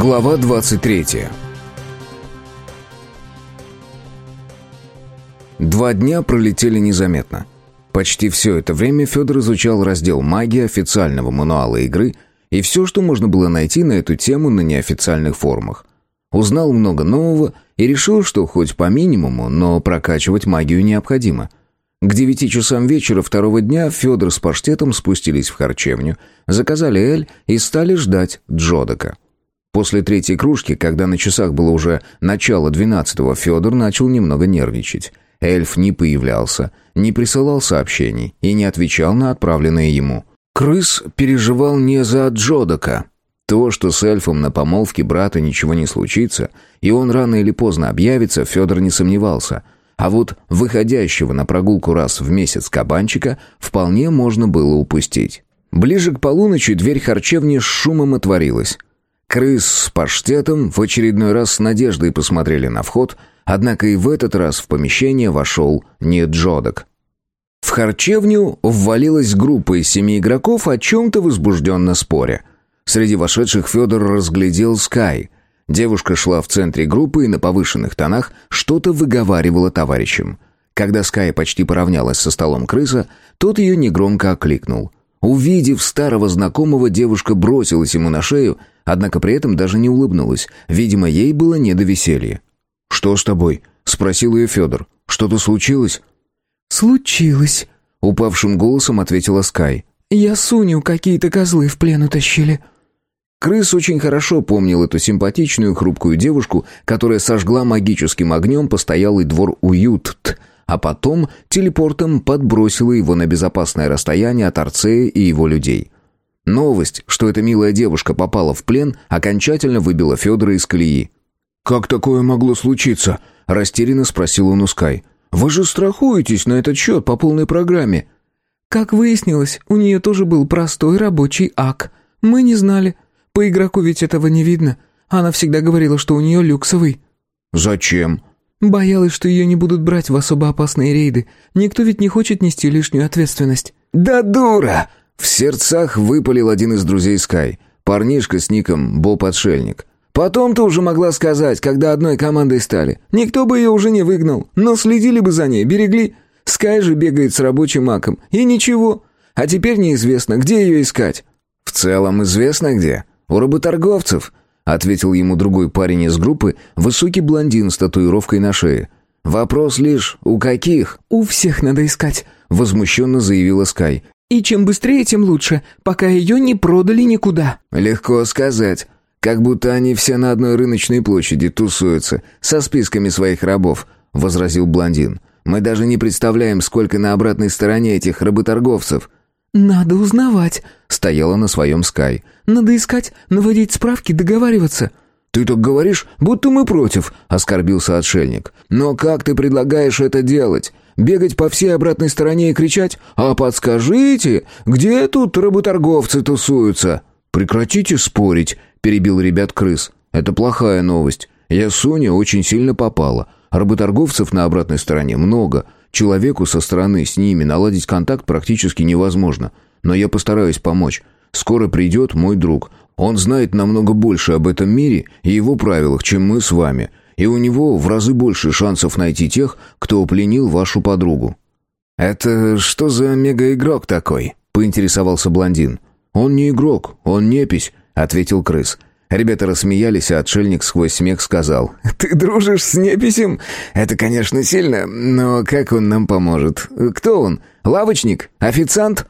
Глава 23 Два дня пролетели незаметно. Почти все это время Федор изучал раздел магии официального мануала игры и все, что можно было найти на эту тему на неофициальных форумах. Узнал много нового и решил, что хоть по минимуму, но прокачивать магию необходимо. К девяти часам вечера второго дня Федор с паштетом спустились в харчевню, заказали эль и стали ждать Джодока. После третьей кружки, когда на часах было уже начало двенадцатого, Федор начал немного нервничать. Эльф не появлялся, не присылал сообщений и не отвечал на отправленные ему. Крыс переживал не за Джодока. То, что с эльфом на помолвке брата ничего не случится, и он рано или поздно объявится, Федор не сомневался. А вот выходящего на прогулку раз в месяц кабанчика вполне можно было упустить. Ближе к полуночи дверь харчевни с шумом отворилась. Крыс с паштетом в очередной раз с надеждой посмотрели на вход, однако и в этот раз в помещение вошел не Джодок. В харчевню ввалилась группа из семи игроков, о чем-то возбужденно споря. Среди вошедших Федор разглядел Скай. Девушка шла в центре группы и на повышенных тонах что-то выговаривала товарищам. Когда Скай почти поравнялась со столом крыса, тот ее негромко окликнул. Увидев старого знакомого, девушка бросилась ему на шею, однако при этом даже не улыбнулась. Видимо, ей было не до веселья. «Что с тобой?» — спросил ее Федор. «Что-то случилось?» «Случилось», — упавшим голосом ответила Скай. «Я Суню какие-то козлы в плен утащили». Крыс очень хорошо помнил эту симпатичную хрупкую девушку, которая сожгла магическим огнем постоялый двор Уютт, а потом телепортом подбросила его на безопасное расстояние от Арцея и его людей. Новость, что эта милая девушка попала в плен, окончательно выбила Федора из колеи. «Как такое могло случиться?» – растерянно спросил он у Скай. Вы же страхуетесь на этот счет по полной программе». «Как выяснилось, у нее тоже был простой рабочий ак. Мы не знали. По игроку ведь этого не видно. Она всегда говорила, что у нее люксовый». «Зачем?» «Боялась, что ее не будут брать в особо опасные рейды. Никто ведь не хочет нести лишнюю ответственность». «Да дура!» В сердцах выпалил один из друзей Скай. Парнишка с ником Боб-отшельник. Потом ты уже могла сказать, когда одной командой стали. Никто бы ее уже не выгнал, но следили бы за ней, берегли. Скай же бегает с рабочим маком, и ничего. А теперь неизвестно, где ее искать». «В целом известно где. У работорговцев», — ответил ему другой парень из группы, высокий блондин с татуировкой на шее. «Вопрос лишь, у каких?» «У всех надо искать», — возмущенно заявила Скай. «И чем быстрее, тем лучше, пока ее не продали никуда». «Легко сказать». Как будто они все на одной рыночной площади тусуются, со списками своих рабов», — возразил блондин. «Мы даже не представляем, сколько на обратной стороне этих работорговцев». «Надо узнавать», — стояла на своем Скай. «Надо искать, наводить справки, договариваться». «Ты так говоришь, будто мы против», — оскорбился отшельник. «Но как ты предлагаешь это делать? Бегать по всей обратной стороне и кричать «А подскажите, где тут работорговцы тусуются?» «Прекратите спорить», — перебил ребят крыс. «Это плохая новость. Я Соня очень сильно попала. Работорговцев на обратной стороне много. Человеку со стороны с ними наладить контакт практически невозможно. Но я постараюсь помочь. Скоро придет мой друг. Он знает намного больше об этом мире и его правилах, чем мы с вами. И у него в разы больше шансов найти тех, кто пленил вашу подругу». «Это что за мегаигрок такой?» — поинтересовался блондин. «Он не игрок, он непись ответил крыс. Ребята рассмеялись, а отшельник сквозь смех сказал. «Ты дружишь с неписем? Это, конечно, сильно, но как он нам поможет? Кто он? Лавочник? Официант?»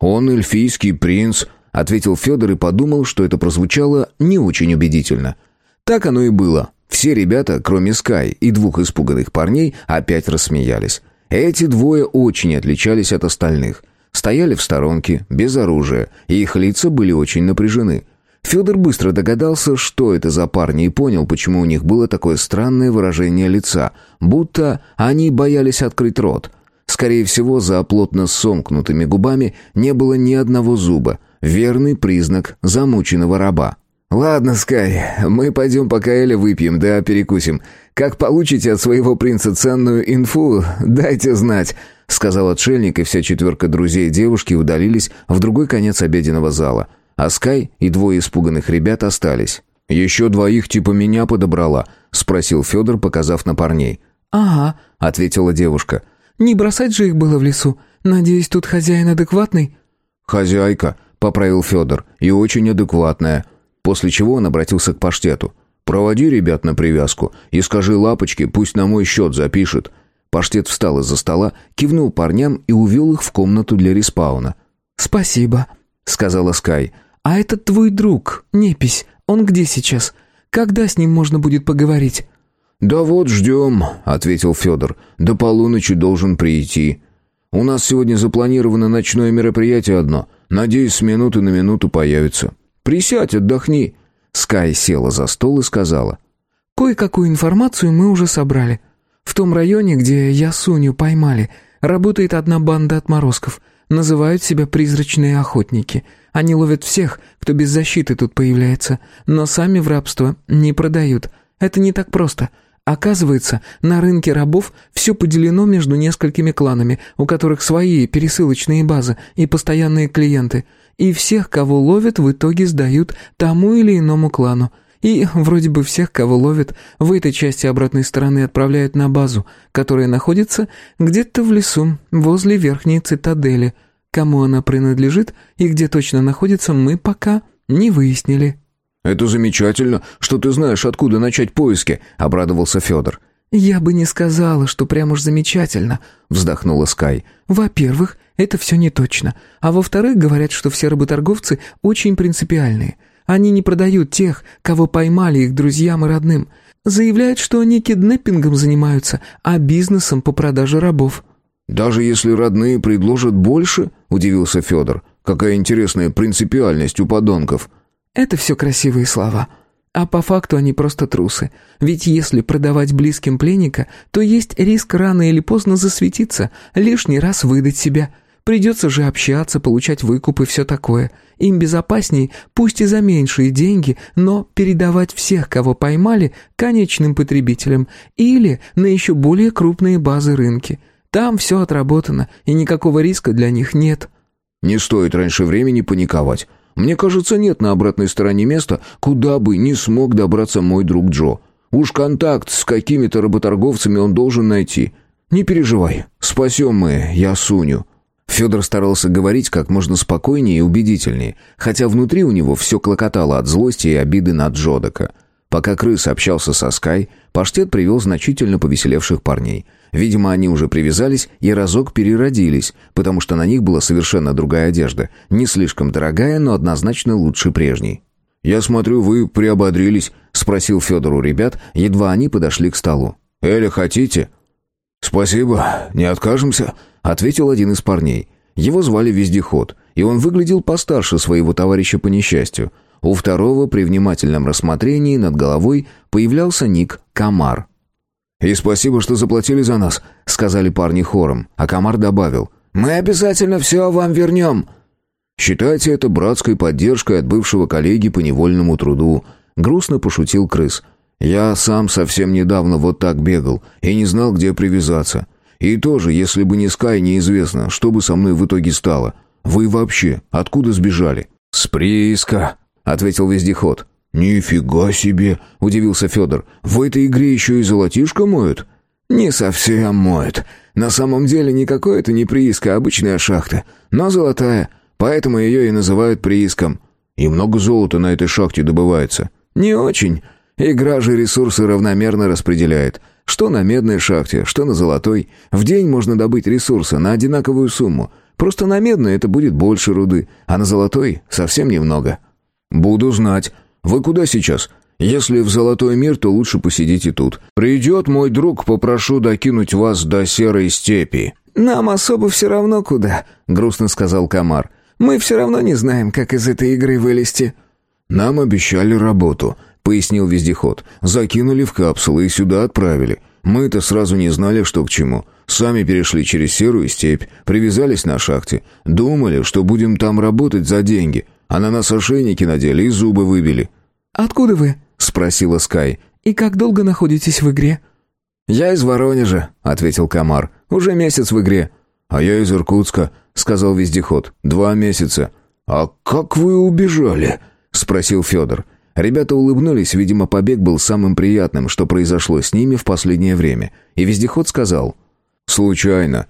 «Он эльфийский принц», — ответил Федор и подумал, что это прозвучало не очень убедительно. Так оно и было. Все ребята, кроме Скай и двух испуганных парней, опять рассмеялись. Эти двое очень отличались от остальных. Стояли в сторонке, без оружия, и их лица были очень напряжены — Федор быстро догадался, что это за парни, и понял, почему у них было такое странное выражение лица, будто они боялись открыть рот. Скорее всего, за плотно сомкнутыми губами не было ни одного зуба, верный признак замученного раба. «Ладно, Скай, мы пойдем пока Эля выпьем, да перекусим. Как получите от своего принца ценную инфу, дайте знать», — сказал отшельник, и вся четверка друзей девушки удалились в другой конец обеденного зала — а Скай и двое испуганных ребят остались. «Еще двоих типа меня подобрала?» — спросил Федор, показав на парней. «Ага», — ответила девушка. «Не бросать же их было в лесу. Надеюсь, тут хозяин адекватный?» «Хозяйка», — поправил Федор, — «и очень адекватная». После чего он обратился к паштету. «Проводи ребят на привязку и скажи лапочке, пусть на мой счет запишет». Паштет встал из-за стола, кивнул парням и увел их в комнату для респауна. «Спасибо», — сказала Скай. «А этот твой друг, Непись, он где сейчас? Когда с ним можно будет поговорить?» «Да вот ждем», — ответил Федор. «До полуночи должен прийти. У нас сегодня запланировано ночное мероприятие одно. Надеюсь, с минуты на минуту появится. Присядь, отдохни». Скай села за стол и сказала. «Кое-какую информацию мы уже собрали. В том районе, где Ясуню поймали, работает одна банда отморозков. Называют себя призрачные охотники. Они ловят всех, кто без защиты тут появляется, но сами в рабство не продают. Это не так просто. Оказывается, на рынке рабов все поделено между несколькими кланами, у которых свои пересылочные базы и постоянные клиенты. И всех, кого ловят, в итоге сдают тому или иному клану. И вроде бы всех, кого ловят, в этой части обратной стороны отправляют на базу, которая находится где-то в лесу, возле верхней цитадели. Кому она принадлежит и где точно находится, мы пока не выяснили. «Это замечательно, что ты знаешь, откуда начать поиски», — обрадовался Федор. «Я бы не сказала, что прям уж замечательно», — вздохнула Скай. «Во-первых, это все не точно. А во-вторых, говорят, что все работорговцы очень принципиальные. Они не продают тех, кого поймали их друзьям и родным. Заявляют, что они киднеппингом занимаются, а бизнесом по продаже рабов». «Даже если родные предложат больше?» — удивился Федор. «Какая интересная принципиальность у подонков». «Это все красивые слова. А по факту они просто трусы. Ведь если продавать близким пленника, то есть риск рано или поздно засветиться, лишний раз выдать себя. Придется же общаться, получать выкуп и все такое. Им безопаснее, пусть и за меньшие деньги, но передавать всех, кого поймали, конечным потребителям или на еще более крупные базы рынки. Там все отработано, и никакого риска для них нет. «Не стоит раньше времени паниковать. Мне кажется, нет на обратной стороне места, куда бы не смог добраться мой друг Джо. Уж контакт с какими-то работорговцами он должен найти. Не переживай, спасем мы Ясуню». Федор старался говорить как можно спокойнее и убедительнее, хотя внутри у него все клокотало от злости и обиды на Джодака. Пока крыс общался со Скай, паштет привел значительно повеселевших парней. Видимо, они уже привязались и разок переродились, потому что на них была совершенно другая одежда, не слишком дорогая, но однозначно лучше прежней. «Я смотрю, вы приободрились», — спросил Федор у ребят, едва они подошли к столу. «Эля, хотите?» «Спасибо, не откажемся», — ответил один из парней. Его звали Вездеход, и он выглядел постарше своего товарища по несчастью. У второго при внимательном рассмотрении над головой появлялся ник «Комар». «И спасибо, что заплатили за нас», — сказали парни хором, а Комар добавил. «Мы обязательно все вам вернем». «Считайте это братской поддержкой от бывшего коллеги по невольному труду», — грустно пошутил крыс. «Я сам совсем недавно вот так бегал и не знал, где привязаться. И тоже, если бы не Скай, неизвестно, что бы со мной в итоге стало. Вы вообще откуда сбежали?» «С прииска», — ответил вездеход. «Нифига себе!» — удивился Федор. «В этой игре еще и золотишко моют?» «Не совсем моют. На самом деле никакой это не прииска, а обычная шахта. Но золотая, поэтому ее и называют прииском. И много золота на этой шахте добывается». «Не очень. Игра же ресурсы равномерно распределяет. Что на медной шахте, что на золотой. В день можно добыть ресурсы на одинаковую сумму. Просто на медной это будет больше руды, а на золотой совсем немного». «Буду знать. Вы куда сейчас? Если в золотой мир, то лучше посидите тут. Придет мой друг, попрошу докинуть вас до серой степи». «Нам особо все равно куда», — грустно сказал Комар. «Мы все равно не знаем, как из этой игры вылезти». «Нам обещали работу», — пояснил вездеход. «Закинули в капсулы и сюда отправили. Мы-то сразу не знали, что к чему. Сами перешли через серую степь, привязались на шахте. Думали, что будем там работать за деньги а на нас ошейники надели и зубы выбили». «Откуда вы?» — спросила Скай. «И как долго находитесь в игре?» «Я из Воронежа», — ответил Комар. «Уже месяц в игре». «А я из Иркутска», — сказал вездеход. «Два месяца». «А как вы убежали?» — спросил Федор. Ребята улыбнулись, видимо, побег был самым приятным, что произошло с ними в последнее время. И вездеход сказал «Случайно.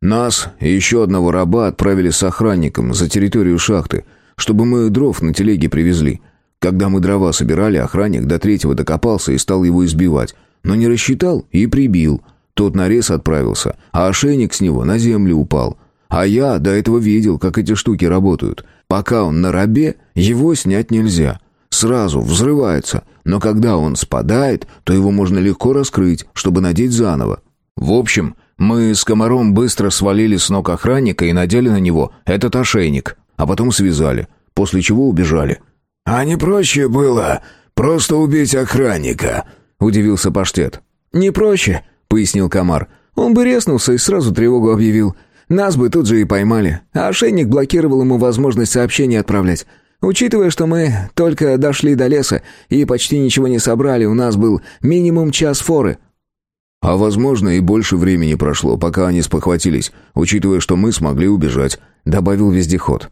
Нас и еще одного раба отправили с охранником за территорию шахты, чтобы мы дров на телеге привезли. Когда мы дрова собирали, охранник до третьего докопался и стал его избивать, но не рассчитал и прибил. Тот нарез отправился, а ошейник с него на землю упал. А я до этого видел, как эти штуки работают. Пока он на рабе, его снять нельзя. Сразу взрывается, но когда он спадает, то его можно легко раскрыть, чтобы надеть заново. В общем, мы с комаром быстро свалили с ног охранника и надели на него этот ошейник, а потом связали, после чего убежали. «А не проще было просто убить охранника?» — удивился паштет. «Не проще», — пояснил комар. «Он бы резнулся и сразу тревогу объявил. Нас бы тут же и поймали, а ошейник блокировал ему возможность сообщения отправлять. Учитывая, что мы только дошли до леса и почти ничего не собрали, у нас был минимум час форы». «А возможно, и больше времени прошло, пока они спохватились, учитывая, что мы смогли убежать», — добавил вездеход.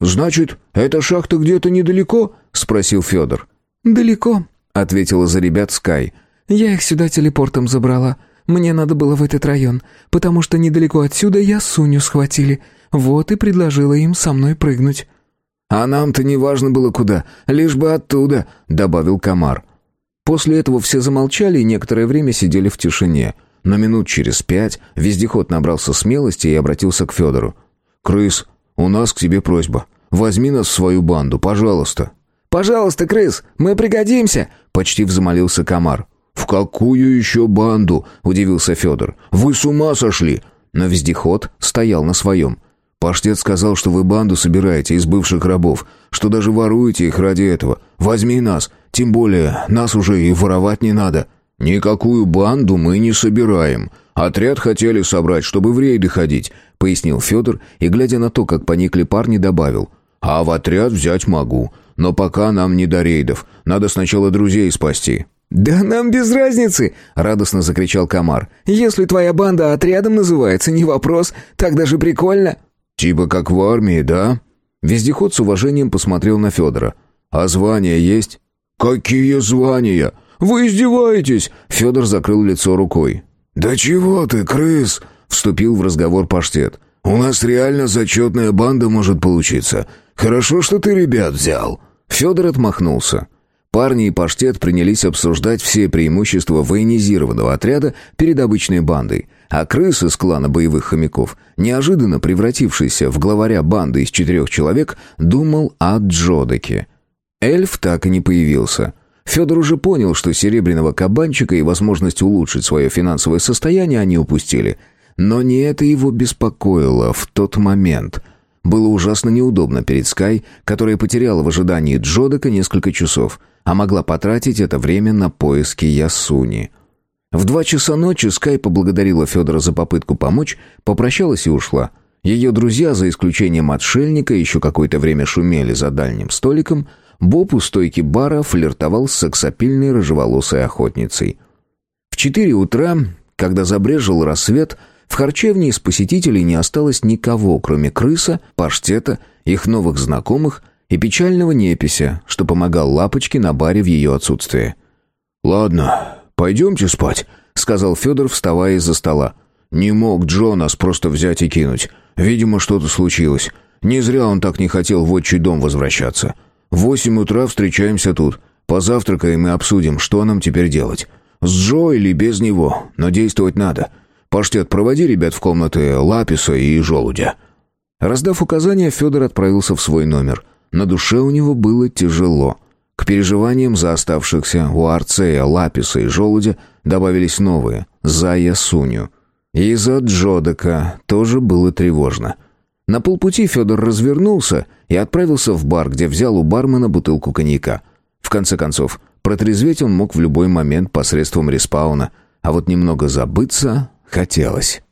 «Значит, эта шахта где-то недалеко?» — спросил Федор. «Далеко», — ответила за ребят Скай. «Я их сюда телепортом забрала. Мне надо было в этот район, потому что недалеко отсюда я Суню схватили. Вот и предложила им со мной прыгнуть». «А нам-то не важно было куда, лишь бы оттуда», — добавил Комар. После этого все замолчали и некоторое время сидели в тишине. Но минут через пять вездеход набрался смелости и обратился к Федору. «Крыс, у нас к тебе просьба. Возьми нас в свою банду, пожалуйста». «Пожалуйста, крыс, мы пригодимся!» — почти взмолился Комар. «В какую еще банду?» — удивился Федор. «Вы с ума сошли!» Но вездеход стоял на своем. «Паштет сказал, что вы банду собираете из бывших рабов, что даже воруете их ради этого. Возьми нас, тем более нас уже и воровать не надо». «Никакую банду мы не собираем. Отряд хотели собрать, чтобы в рейды ходить», — пояснил Федор и, глядя на то, как поникли парни, добавил. «А в отряд взять могу, но пока нам не до рейдов. Надо сначала друзей спасти». «Да нам без разницы!» — радостно закричал Комар. «Если твоя банда отрядом называется, не вопрос, так даже прикольно!» «Типа как в армии, да?» Вездеход с уважением посмотрел на Федора. «А звания есть?» «Какие звания? Вы издеваетесь?» Федор закрыл лицо рукой. «Да чего ты, крыс?» — вступил в разговор паштет. «У нас реально зачетная банда может получиться. Хорошо, что ты ребят взял». Федор отмахнулся. Парни и паштет принялись обсуждать все преимущества военизированного отряда перед обычной бандой, а крыс из клана боевых хомяков, неожиданно превратившийся в главаря банды из четырех человек, думал о Джодеке. Эльф так и не появился. Федор уже понял, что серебряного кабанчика и возможность улучшить свое финансовое состояние они упустили. Но не это его беспокоило в тот момент – было ужасно неудобно перед Скай, которая потеряла в ожидании Джодека несколько часов, а могла потратить это время на поиски Ясуни. В два часа ночи Скай поблагодарила Федора за попытку помочь, попрощалась и ушла. Ее друзья, за исключением отшельника, еще какое-то время шумели за дальним столиком. Боб у стойки бара флиртовал с сексапильной рыжеволосой охотницей. В четыре утра, когда забрежил рассвет, в харчевне из посетителей не осталось никого, кроме крыса, паштета, их новых знакомых и печального непися, что помогал Лапочке на баре в ее отсутствие. «Ладно, пойдемте спать», — сказал Федор, вставая из-за стола. «Не мог Джо нас просто взять и кинуть. Видимо, что-то случилось. Не зря он так не хотел в отчий дом возвращаться. В восемь утра встречаемся тут. Позавтракаем и обсудим, что нам теперь делать. С Джо или без него, но действовать надо. «Паштет, проводи ребят в комнаты Лаписа и Желудя». Раздав указания, Федор отправился в свой номер. На душе у него было тяжело. К переживаниям за оставшихся у Арцея, Лаписа и Желудя добавились новые — за Ясуню. И за Джодека тоже было тревожно. На полпути Федор развернулся и отправился в бар, где взял у бармена бутылку коньяка. В конце концов, протрезветь он мог в любой момент посредством респауна, а вот немного забыться хотелось.